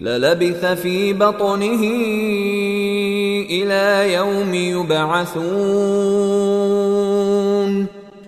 للبث في بطنه إلى يوم يبعثون.